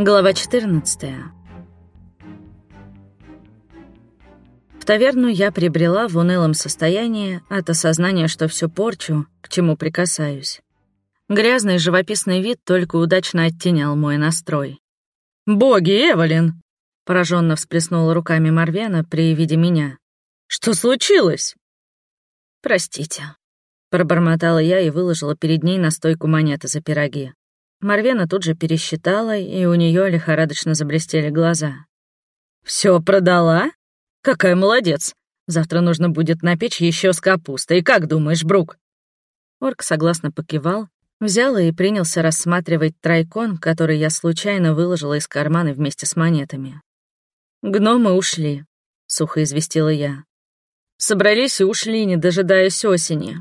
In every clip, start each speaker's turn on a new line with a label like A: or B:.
A: Глава 14. В таверну я прибрела в унылом состоянии от осознания, что все порчу, к чему прикасаюсь. Грязный живописный вид только удачно оттенял мой настрой. «Боги, Эвелин!» — пораженно всплеснула руками Марвена при виде меня. «Что случилось?» «Простите», — пробормотала я и выложила перед ней на стойку монеты за пироги. Марвена тут же пересчитала, и у нее лихорадочно заблестели глаза. Все продала? Какая молодец! Завтра нужно будет напечь еще с капустой. Как думаешь, Брук?» Орк согласно покивал, взял и принялся рассматривать тройкон, который я случайно выложила из кармана вместе с монетами. «Гномы ушли», — сухо известила я. «Собрались и ушли, не дожидаясь осени.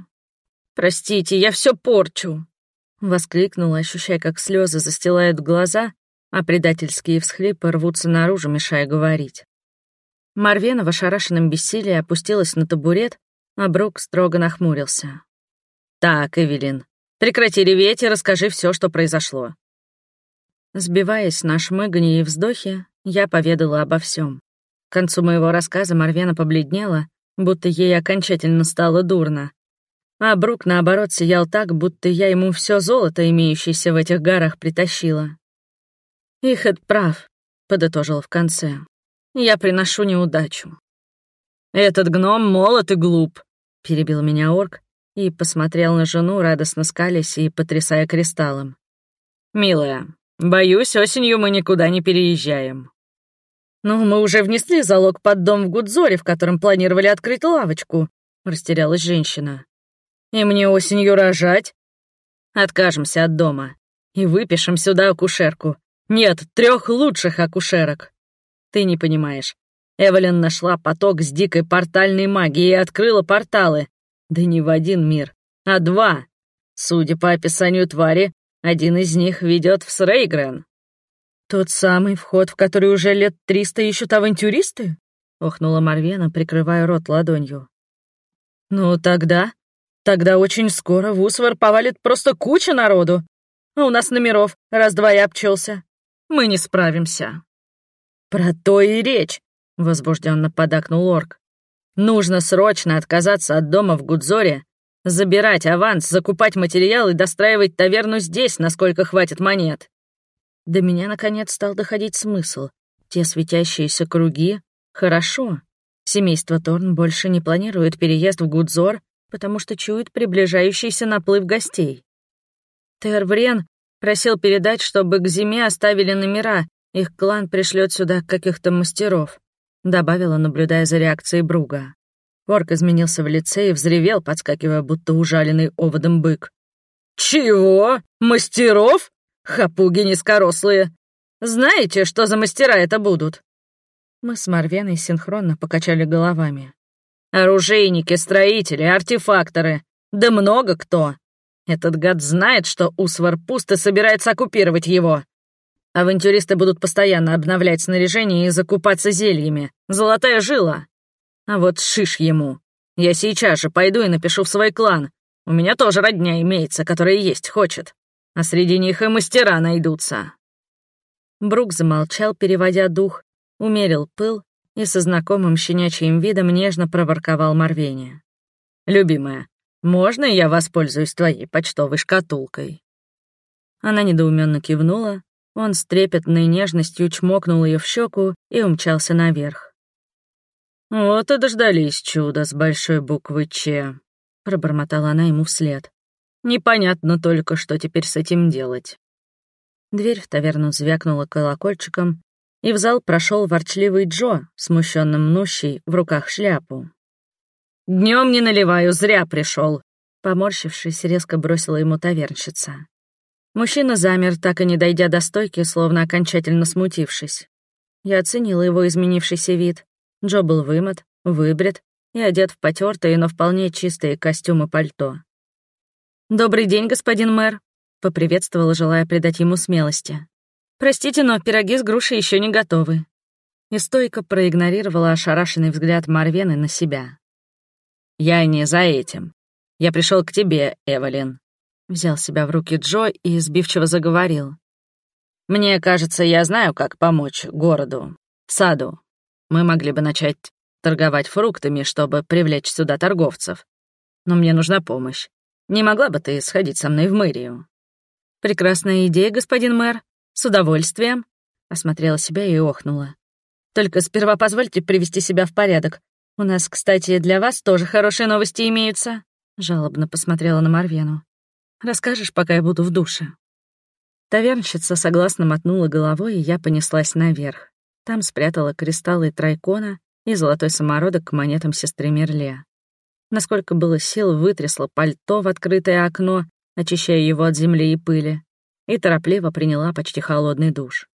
A: Простите, я все порчу», Воскликнула, ощущая, как слезы застилают глаза, а предательские всхлипы рвутся наружу, мешая говорить. Марвена в ошарашенном бессилии опустилась на табурет, а Брук строго нахмурился. «Так, Эвелин, прекрати реветь и расскажи все, что произошло». Сбиваясь на шмыганье и вздохе, я поведала обо всем. К концу моего рассказа Марвена побледнела, будто ей окончательно стало дурно, а Брук, наоборот, сиял так, будто я ему все золото, имеющееся в этих горах, притащила. «Ихед прав», — подытожил в конце. «Я приношу неудачу». «Этот гном молод и глуп», — перебил меня орк и посмотрел на жену, радостно скалясь и потрясая кристаллом. «Милая, боюсь, осенью мы никуда не переезжаем». «Ну, мы уже внесли залог под дом в Гудзоре, в котором планировали открыть лавочку», — растерялась женщина. И мне осенью рожать? Откажемся от дома и выпишем сюда акушерку. Нет, трех лучших акушерок. Ты не понимаешь. Эвелин нашла поток с дикой портальной магией и открыла порталы. Да не в один мир, а два. Судя по описанию твари, один из них ведет в Срейгрен. Тот самый вход, в который уже лет триста ищут авантюристы? Охнула Марвена, прикрывая рот ладонью. Ну тогда Тогда очень скоро в Усвар повалит просто куча народу. А у нас номеров раз-два и обчелся. Мы не справимся. Про то и речь, возбужденно подакнул Орк. Нужно срочно отказаться от дома в Гудзоре, забирать аванс, закупать материал и достраивать таверну здесь, насколько хватит монет. До меня, наконец, стал доходить смысл. Те светящиеся круги — хорошо. Семейство Торн больше не планирует переезд в Гудзор, потому что чует приближающийся наплыв гостей. Терврен просил передать, чтобы к зиме оставили номера, их клан пришлет сюда каких-то мастеров», — добавила, наблюдая за реакцией Бруга. Орк изменился в лице и взревел, подскакивая, будто ужаленный оводом бык. «Чего? Мастеров? Хапуги низкорослые! Знаете, что за мастера это будут?» Мы с Марвеной синхронно покачали головами. Оружейники, строители, артефакторы. Да много кто. Этот гад знает, что Усвар пусто собирается оккупировать его. Авантюристы будут постоянно обновлять снаряжение и закупаться зельями. Золотая жила. А вот шиш ему. Я сейчас же пойду и напишу в свой клан. У меня тоже родня имеется, которая есть хочет. А среди них и мастера найдутся. Брук замолчал, переводя дух, умерил пыл и со знакомым щенячьим видом нежно проворковал Марвения. «Любимая, можно я воспользуюсь твоей почтовой шкатулкой?» Она недоуменно кивнула, он с трепетной нежностью чмокнул ее в щеку и умчался наверх. «Вот и дождались чуда с большой буквы «Ч», — пробормотала она ему вслед. «Непонятно только, что теперь с этим делать». Дверь в таверну звякнула колокольчиком, и в зал прошел ворчливый Джо, смущенно мнущий в руках шляпу. Днем не наливаю, зря пришел. Поморщившись, резко бросила ему тавернщица. Мужчина замер, так и не дойдя до стойки, словно окончательно смутившись. Я оценила его изменившийся вид. Джо был вымот, выбрит и одет в потертые, но вполне чистые костюмы пальто. «Добрый день, господин мэр», — поприветствовала, желая придать ему смелости. «Простите, но пироги с грушей еще не готовы». И стойко проигнорировала ошарашенный взгляд Марвены на себя. «Я не за этим. Я пришел к тебе, Эвелин». Взял себя в руки Джо и сбивчиво заговорил. Мне кажется, я знаю, как помочь городу, саду. Мы могли бы начать торговать фруктами, чтобы привлечь сюда торговцев. Но мне нужна помощь. Не могла бы ты сходить со мной в мэрию?» «Прекрасная идея, господин мэр. С удовольствием», — осмотрела себя и охнула. «Только сперва позвольте привести себя в порядок. У нас, кстати, для вас тоже хорошие новости имеются», — жалобно посмотрела на Марвену. «Расскажешь, пока я буду в душе». Тавернщица согласно мотнула головой, и я понеслась наверх. Там спрятала кристаллы трайкона и золотой самородок к монетам сестры Мерле. Насколько было сил, вытрясла пальто в открытое окно, очищая его от земли и пыли, и торопливо приняла почти холодный душ.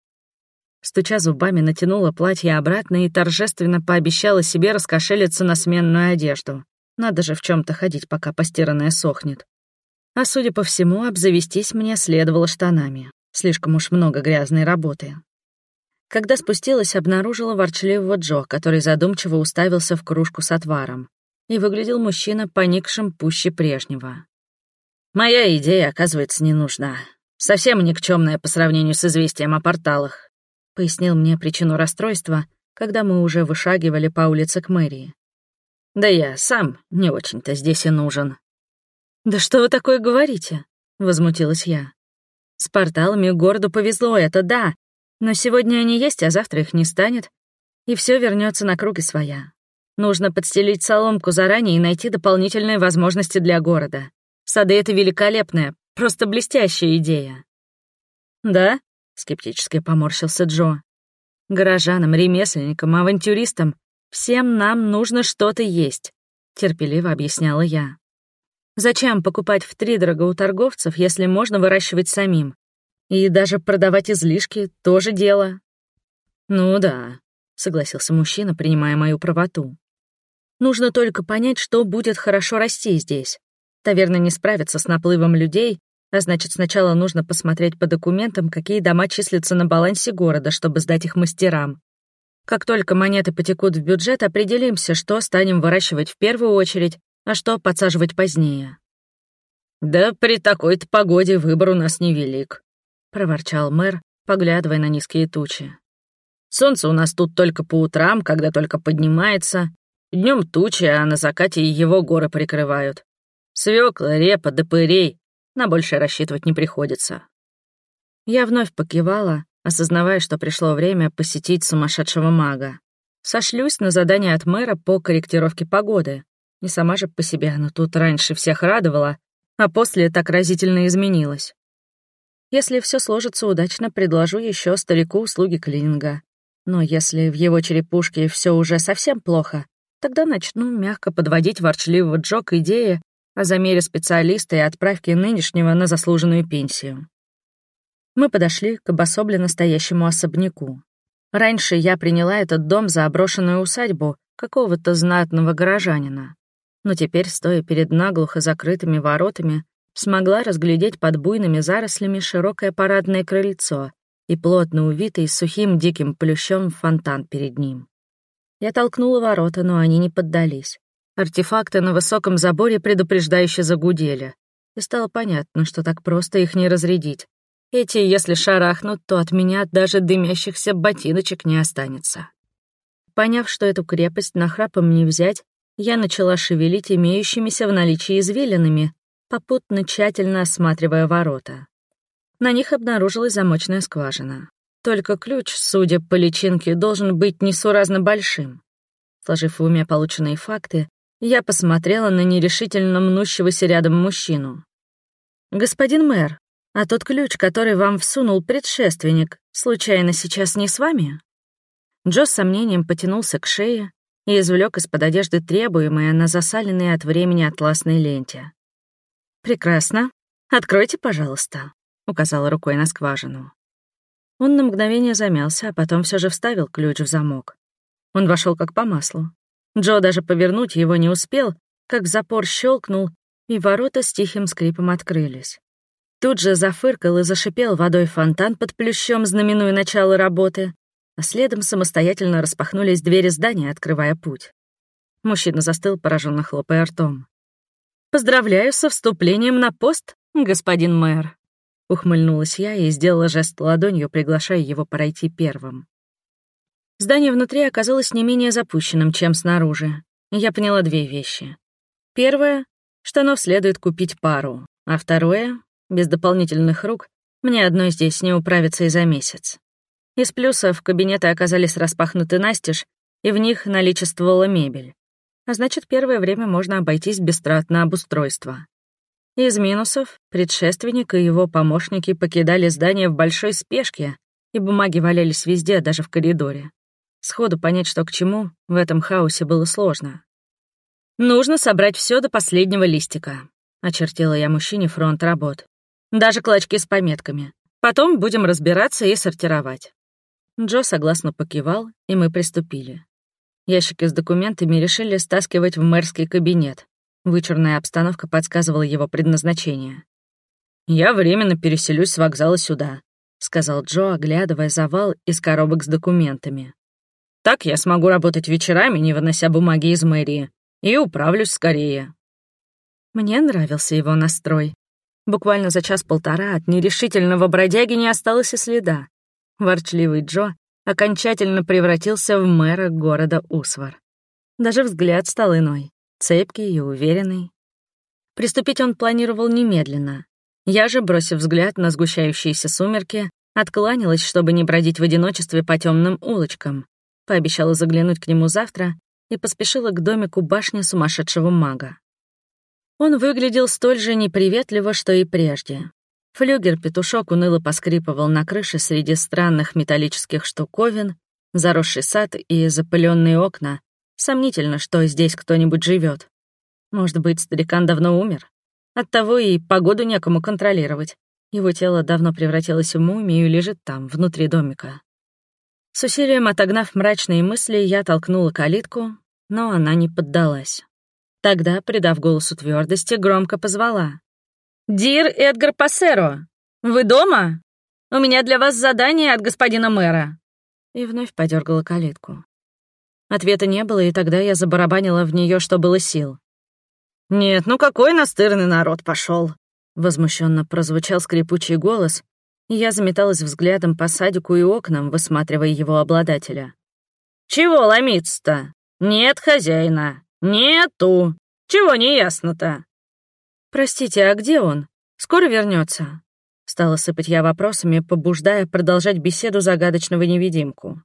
A: Стуча зубами, натянула платье обратно и торжественно пообещала себе раскошелиться на сменную одежду. Надо же в чем то ходить, пока постиранное сохнет. А судя по всему, обзавестись мне следовало штанами. Слишком уж много грязной работы. Когда спустилась, обнаружила ворчливого Джо, который задумчиво уставился в кружку с отваром. И выглядел мужчина поникшим пуще прежнего. «Моя идея, оказывается, не нужна. Совсем никчемная по сравнению с известием о порталах», — пояснил мне причину расстройства, когда мы уже вышагивали по улице к мэрии. «Да я сам не очень-то здесь и нужен. «Да что вы такое говорите?» — возмутилась я. «С порталами городу повезло, это да, но сегодня они есть, а завтра их не станет, и все вернется на круги своя. Нужно подстелить соломку заранее и найти дополнительные возможности для города. Сады — это великолепная, просто блестящая идея». «Да?» — скептически поморщился Джо. «Горожанам, ремесленникам, авантюристам всем нам нужно что-то есть», — терпеливо объясняла я. Зачем покупать втридорого у торговцев, если можно выращивать самим? И даже продавать излишки — тоже дело. Ну да, согласился мужчина, принимая мою правоту. Нужно только понять, что будет хорошо расти здесь. Таверна не справится с наплывом людей, а значит, сначала нужно посмотреть по документам, какие дома числятся на балансе города, чтобы сдать их мастерам. Как только монеты потекут в бюджет, определимся, что станем выращивать в первую очередь, а что подсаживать позднее. «Да при такой-то погоде выбор у нас невелик», — проворчал мэр, поглядывая на низкие тучи. «Солнце у нас тут только по утрам, когда только поднимается. Днем тучи, а на закате его горы прикрывают. Свекла, репа, допырей. На большее рассчитывать не приходится». Я вновь покивала, осознавая, что пришло время посетить сумасшедшего мага. Сошлюсь на задание от мэра по корректировке погоды. Не сама же по себе, но тут раньше всех радовала, а после так разительно изменилась. Если все сложится удачно, предложу еще старику услуги клининга. Но если в его черепушке все уже совсем плохо, тогда начну мягко подводить ворчливого Джо к идее о замере специалиста и отправке нынешнего на заслуженную пенсию. Мы подошли к обособленно стоящему особняку. Раньше я приняла этот дом за оброшенную усадьбу какого-то знатного горожанина но теперь, стоя перед наглухо закрытыми воротами, смогла разглядеть под буйными зарослями широкое парадное крыльцо и плотно увитый сухим диким плющом фонтан перед ним. Я толкнула ворота, но они не поддались. Артефакты на высоком заборе предупреждающе загудели, и стало понятно, что так просто их не разрядить. Эти, если шарахнут, то от меня даже дымящихся ботиночек не останется. Поняв, что эту крепость нахрапом не взять, я начала шевелить имеющимися в наличии извилинами, попутно тщательно осматривая ворота. На них обнаружилась замочная скважина. Только ключ, судя по личинке, должен быть несуразно большим. Сложив в уме полученные факты, я посмотрела на нерешительно мнущегося рядом мужчину. «Господин мэр, а тот ключ, который вам всунул предшественник, случайно сейчас не с вами?» Джо с сомнением потянулся к шее, и извлек из-под одежды требуемое на засаленной от времени атласной ленте. «Прекрасно. Откройте, пожалуйста», — указала рукой на скважину. Он на мгновение замялся, а потом все же вставил ключ в замок. Он вошел как по маслу. Джо даже повернуть его не успел, как запор щелкнул, и ворота с тихим скрипом открылись. Тут же зафыркал и зашипел водой фонтан под плющом, знаменуя начало работы, а следом самостоятельно распахнулись двери здания, открывая путь. Мужчина застыл, пораженно хлопая ртом. «Поздравляю со вступлением на пост, господин мэр!» ухмыльнулась я и сделала жест ладонью, приглашая его пройти первым. Здание внутри оказалось не менее запущенным, чем снаружи. Я поняла две вещи. Первое — штанов следует купить пару, а второе — без дополнительных рук мне одной здесь не управиться и за месяц. Из плюсов кабинеты оказались распахнуты настежь, и в них наличествовала мебель. А значит, первое время можно обойтись без трат на обустройство. Из минусов предшественник и его помощники покидали здание в большой спешке, и бумаги валялись везде, даже в коридоре. Сходу понять, что к чему, в этом хаосе было сложно. «Нужно собрать все до последнего листика», — очертила я мужчине фронт работ. «Даже клочки с пометками. Потом будем разбираться и сортировать». Джо согласно покивал, и мы приступили. Ящики с документами решили стаскивать в мэрский кабинет. Вычурная обстановка подсказывала его предназначение. «Я временно переселюсь с вокзала сюда», — сказал Джо, оглядывая завал из коробок с документами. «Так я смогу работать вечерами, не вынося бумаги из мэрии, и управлюсь скорее». Мне нравился его настрой. Буквально за час-полтора от нерешительного бродяги не осталось и следа. Ворчливый Джо окончательно превратился в мэра города Усвар. Даже взгляд стал иной цепкий и уверенный. Приступить он планировал немедленно. Я же, бросив взгляд на сгущающиеся сумерки, откланялась, чтобы не бродить в одиночестве по темным улочкам. Пообещала заглянуть к нему завтра и поспешила к домику башни сумасшедшего мага. Он выглядел столь же неприветливо, что и прежде. Флюгер-петушок уныло поскрипывал на крыше среди странных металлических штуковин, заросший сад и запыленные окна Сомнительно, что здесь кто-нибудь живет. Может быть, старикан давно умер? Оттого и погоду некому контролировать. Его тело давно превратилось в мумию и лежит там, внутри домика. С усилием отогнав мрачные мысли, я толкнула калитку, но она не поддалась. Тогда, придав голосу твердости, громко позвала. «Дир Эдгар Пассеро, вы дома? У меня для вас задание от господина мэра». И вновь подергала калитку. Ответа не было, и тогда я забарабанила в нее, что было сил. «Нет, ну какой настырный народ пошел! Возмущенно прозвучал скрипучий голос, я заметалась взглядом по садику и окнам, высматривая его обладателя. «Чего ломиться-то? Нет хозяина. Нету. Чего не ясно-то?» «Простите, а где он? Скоро вернется? Стала сыпать я вопросами, побуждая продолжать беседу загадочного невидимку.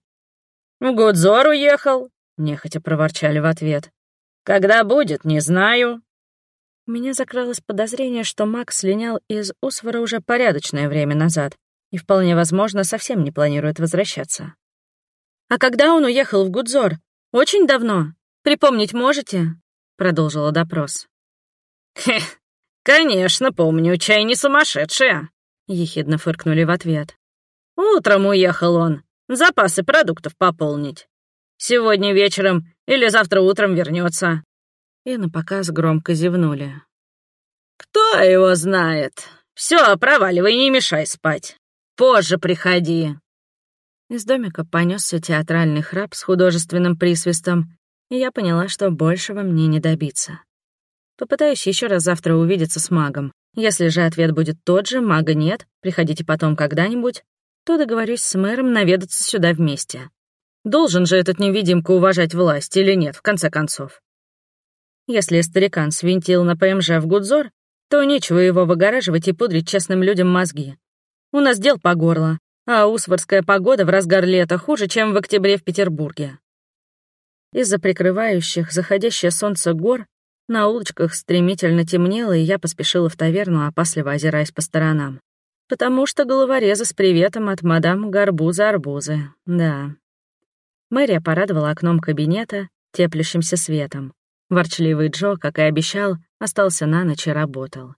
A: «В Гудзор уехал. — нехотя проворчали в ответ. «Когда будет, не знаю». У меня закралось подозрение, что Макс слинял из Усвара уже порядочное время назад и, вполне возможно, совсем не планирует возвращаться. «А когда он уехал в Гудзор? Очень давно? Припомнить можете?» — продолжила допрос. «Хе, конечно, помню, чай не сумасшедшая», — ехидно фыркнули в ответ. «Утром уехал он, запасы продуктов пополнить. Сегодня вечером или завтра утром вернется. И на показ громко зевнули. «Кто его знает? Все, проваливай, не мешай спать. Позже приходи». Из домика понесся театральный храп с художественным присвистом, и я поняла, что большего мне не добиться. Попытаюсь еще раз завтра увидеться с магом. Если же ответ будет тот же, мага нет, приходите потом когда-нибудь, то договорюсь с мэром наведаться сюда вместе. Должен же этот невидимка уважать власть или нет, в конце концов? Если старикан свинтил на ПМЖ в Гудзор, то нечего его выгораживать и пудрить честным людям мозги. У нас дел по горло, а усварская погода в разгар лета хуже, чем в октябре в Петербурге. Из-за прикрывающих заходящее солнце гор на улочках стремительно темнело, и я поспешила в таверну, опасливо озираясь по сторонам. Потому что головорезы с приветом от мадам Гарбуза-Арбузы, да. Мэрия порадовала окном кабинета теплящимся светом. Ворчливый Джо, как и обещал, остался на ночь и работал.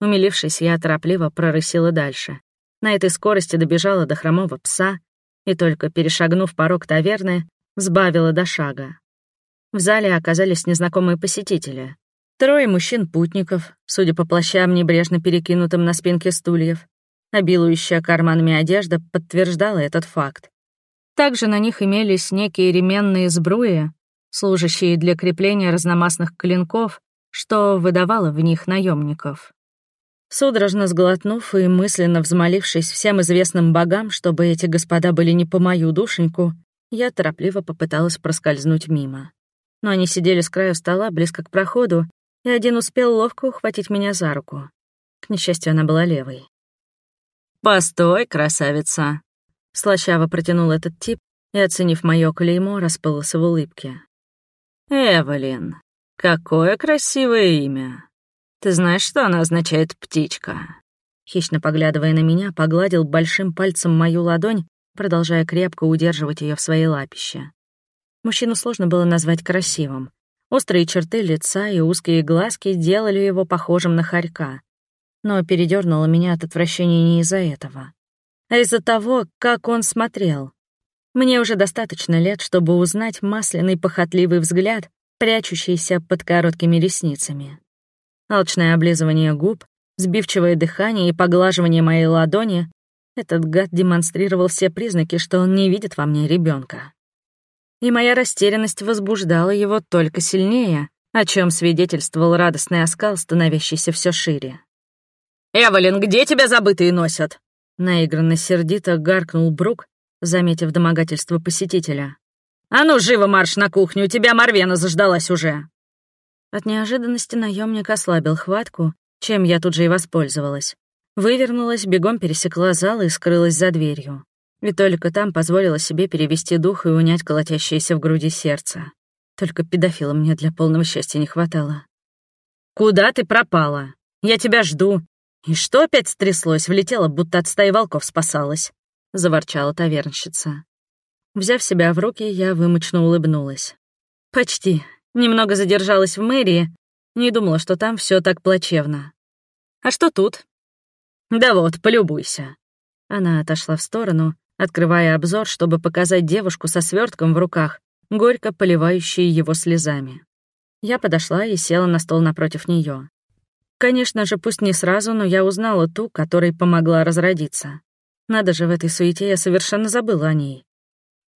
A: Умилившись, я торопливо прорысила дальше. На этой скорости добежала до хромого пса и, только перешагнув порог таверны, сбавила до шага. В зале оказались незнакомые посетители. Трое мужчин-путников, судя по плащам, небрежно перекинутым на спинке стульев. Обилующая карманами одежда подтверждала этот факт. Также на них имелись некие ременные сбруи, служащие для крепления разномастных клинков, что выдавало в них наемников. Судорожно сглотнув и мысленно взмолившись всем известным богам, чтобы эти господа были не по мою душеньку, я торопливо попыталась проскользнуть мимо. Но они сидели с краю стола близко к проходу, и один успел ловко ухватить меня за руку. К несчастью, она была левой. «Постой, красавица!» Слащаво протянул этот тип и, оценив моё клеймо, расплылся в улыбке. «Эвелин, какое красивое имя! Ты знаешь, что оно означает «птичка»?» Хищно поглядывая на меня, погладил большим пальцем мою ладонь, продолжая крепко удерживать ее в своей лапище. Мужчину сложно было назвать красивым. Острые черты лица и узкие глазки делали его похожим на хорька. Но передернуло меня от отвращения не из-за этого, а из-за того, как он смотрел. Мне уже достаточно лет, чтобы узнать масляный похотливый взгляд, прячущийся под короткими ресницами. Алчное облизывание губ, сбивчивое дыхание и поглаживание моей ладони — этот гад демонстрировал все признаки, что он не видит во мне ребенка и моя растерянность возбуждала его только сильнее, о чем свидетельствовал радостный оскал, становящийся все шире. «Эвелин, где тебя забытые носят?» Наигранно сердито гаркнул Брук, заметив домогательство посетителя. «А ну, живо марш на кухню, тебя Марвена заждалась уже!» От неожиданности наемник ослабил хватку, чем я тут же и воспользовалась. Вывернулась, бегом пересекла зал и скрылась за дверью. И только там позволила себе перевести дух и унять колотящееся в груди сердце. Только педофила мне для полного счастья не хватало. «Куда ты пропала? Я тебя жду. И что опять стряслось? Влетела, будто от стаи волков спасалась», — заворчала тавернщица. Взяв себя в руки, я вымочно улыбнулась. «Почти. Немного задержалась в мэрии. Не думала, что там все так плачевно. А что тут?» «Да вот, полюбуйся». Она отошла в сторону, открывая обзор, чтобы показать девушку со свертком в руках, горько поливающей его слезами. Я подошла и села на стол напротив нее. Конечно же, пусть не сразу, но я узнала ту, которой помогла разродиться. Надо же, в этой суете я совершенно забыла о ней.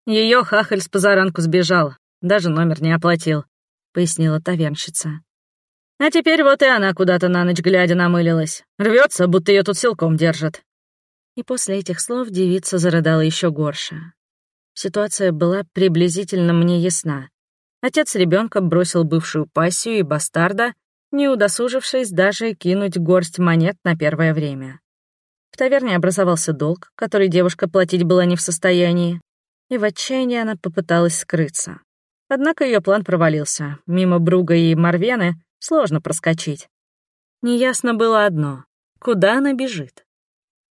A: Ее хахаль с позаранку сбежал, даже номер не оплатил, пояснила тавернщица. А теперь вот и она куда-то на ночь глядя намылилась. Рвется, будто ее тут силком держат. И после этих слов девица зарыдала еще горше. Ситуация была приблизительно мне ясна. Отец ребенка бросил бывшую пассию и бастарда, не удосужившись даже кинуть горсть монет на первое время. В таверне образовался долг, который девушка платить была не в состоянии, и в отчаянии она попыталась скрыться. Однако ее план провалился. Мимо Бруга и Марвены сложно проскочить. Неясно было одно — куда она бежит.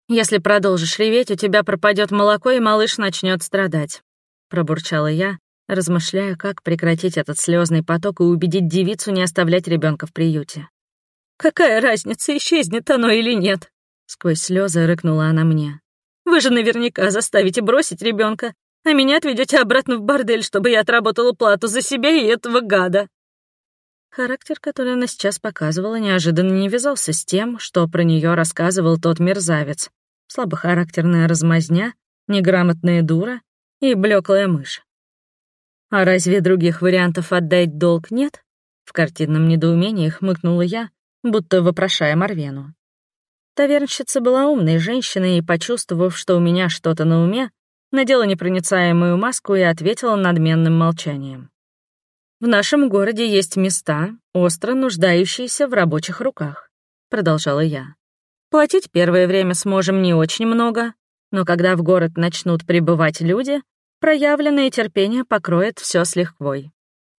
A: «Если продолжишь реветь, у тебя пропадет молоко, и малыш начнет страдать», — пробурчала я, размышляя, как прекратить этот слезный поток и убедить девицу не оставлять ребенка в приюте. «Какая разница, исчезнет оно или нет?» — сквозь слезы рыкнула она мне. «Вы же наверняка заставите бросить ребенка, а меня отведете обратно в бордель, чтобы я отработала плату за себя и этого гада». Характер, который она сейчас показывала, неожиданно не вязался с тем, что про нее рассказывал тот мерзавец, слабохарактерная размазня, неграмотная дура и блеклая мышь. А разве других вариантов отдать долг нет? В картинном недоумении хмыкнула я, будто вопрошая Марвену. Тавернщица была умной женщиной и, почувствовав, что у меня что-то на уме, надела непроницаемую маску и ответила надменным молчанием. «В нашем городе есть места, остро нуждающиеся в рабочих руках», — продолжала я. Платить первое время сможем не очень много, но когда в город начнут прибывать люди, проявленное терпение покроет все с лихвой.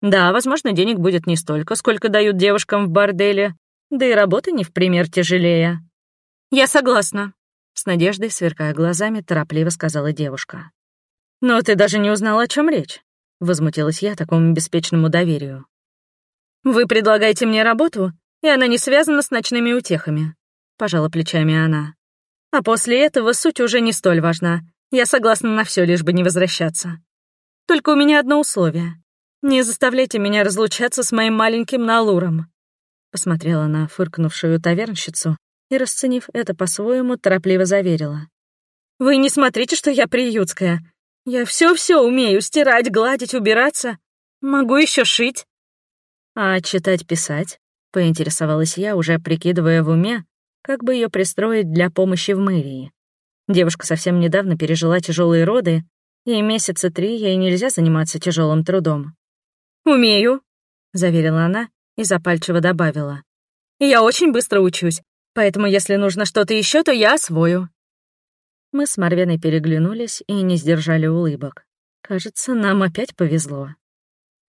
A: Да, возможно, денег будет не столько, сколько дают девушкам в борделе, да и работа не в пример тяжелее. «Я согласна», — с надеждой, сверкая глазами, торопливо сказала девушка. «Но ты даже не узнала, о чем речь», — возмутилась я такому беспечному доверию. «Вы предлагаете мне работу, и она не связана с ночными утехами пожала плечами она. А после этого суть уже не столь важна. Я согласна на все, лишь бы не возвращаться. Только у меня одно условие. Не заставляйте меня разлучаться с моим маленьким Налуром. Посмотрела на фыркнувшую тавернщицу и, расценив это по-своему, торопливо заверила. «Вы не смотрите, что я приютская. Я все-все умею — стирать, гладить, убираться. Могу еще шить». «А читать-писать?» — поинтересовалась я, уже прикидывая в уме, как бы ее пристроить для помощи в мэрии. Девушка совсем недавно пережила тяжелые роды, и месяца три ей нельзя заниматься тяжелым трудом. «Умею», — заверила она и запальчиво добавила. «Я очень быстро учусь, поэтому если нужно что-то еще, то я освою». Мы с Марвеной переглянулись и не сдержали улыбок. Кажется, нам опять повезло.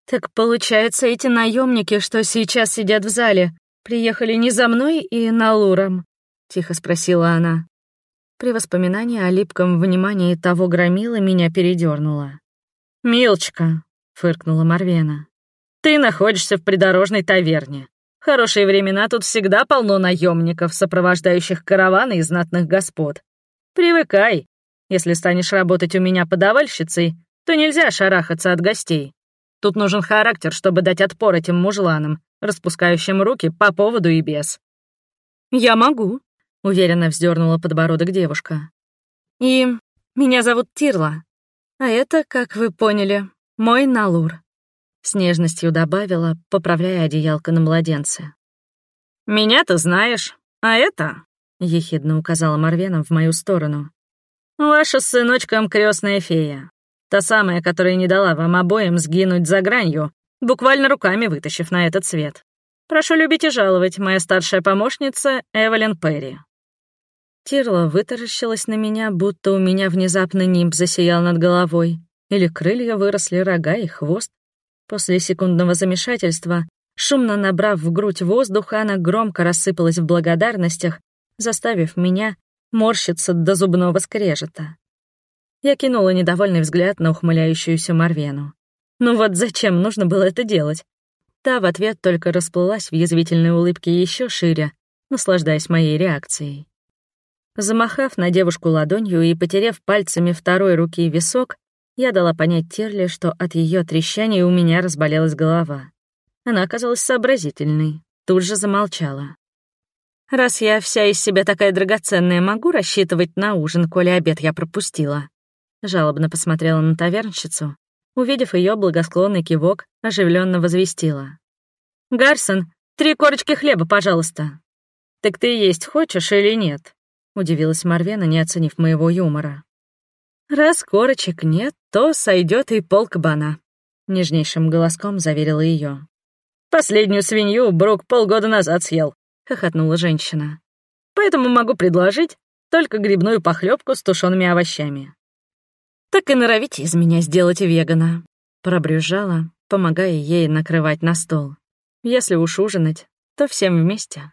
A: «Так получается, эти наемники, что сейчас сидят в зале, приехали не за мной и на Луром?» — тихо спросила она. При воспоминании о липком внимании того громила меня передернуло. «Милочка», — фыркнула Марвена, — «ты находишься в придорожной таверне. Хорошие времена тут всегда полно наемников, сопровождающих караваны и знатных господ. Привыкай. Если станешь работать у меня подавальщицей, то нельзя шарахаться от гостей. Тут нужен характер, чтобы дать отпор этим мужланам, распускающим руки по поводу и без. «Я могу», — уверенно вздернула подбородок девушка. «И меня зовут Тирла, а это, как вы поняли, мой Налур», — с нежностью добавила, поправляя одеялко на младенце. «Меня ты знаешь, а это...» — ехидно указала Марвена в мою сторону. «Ваша с сыночком крестная фея. Та самая, которая не дала вам обоим сгинуть за гранью, буквально руками вытащив на этот свет. Прошу любить и жаловать, моя старшая помощница Эвелин Перри». Тирла вытаращилась на меня, будто у меня внезапно нимб засиял над головой, или крылья выросли, рога и хвост. После секундного замешательства, шумно набрав в грудь воздуха, она громко рассыпалась в благодарностях заставив меня морщиться до зубного скрежета. Я кинула недовольный взгляд на ухмыляющуюся Марвену. Ну вот зачем нужно было это делать? Та в ответ только расплылась в язвительной улыбке еще шире, наслаждаясь моей реакцией. Замахав на девушку ладонью и потеряв пальцами второй руки висок, я дала понять Терли, что от ее трещания у меня разболелась голова. Она оказалась сообразительной, тут же замолчала. Раз я вся из себя такая драгоценная, могу рассчитывать на ужин, коли обед я пропустила?» Жалобно посмотрела на тавернщицу. Увидев ее благосклонный кивок, оживленно возвестила. «Гарсон, три корочки хлеба, пожалуйста». «Так ты есть хочешь или нет?» — удивилась Марвена, не оценив моего юмора. «Раз корочек нет, то сойдет и пол кабана», — нежнейшим голоском заверила ее. «Последнюю свинью Брук полгода назад съел хохотнула женщина. «Поэтому могу предложить только грибную похлебку с тушеными овощами». «Так и норовите из меня сделать вегана», — пробрюзжала, помогая ей накрывать на стол. «Если уж ужинать, то всем вместе».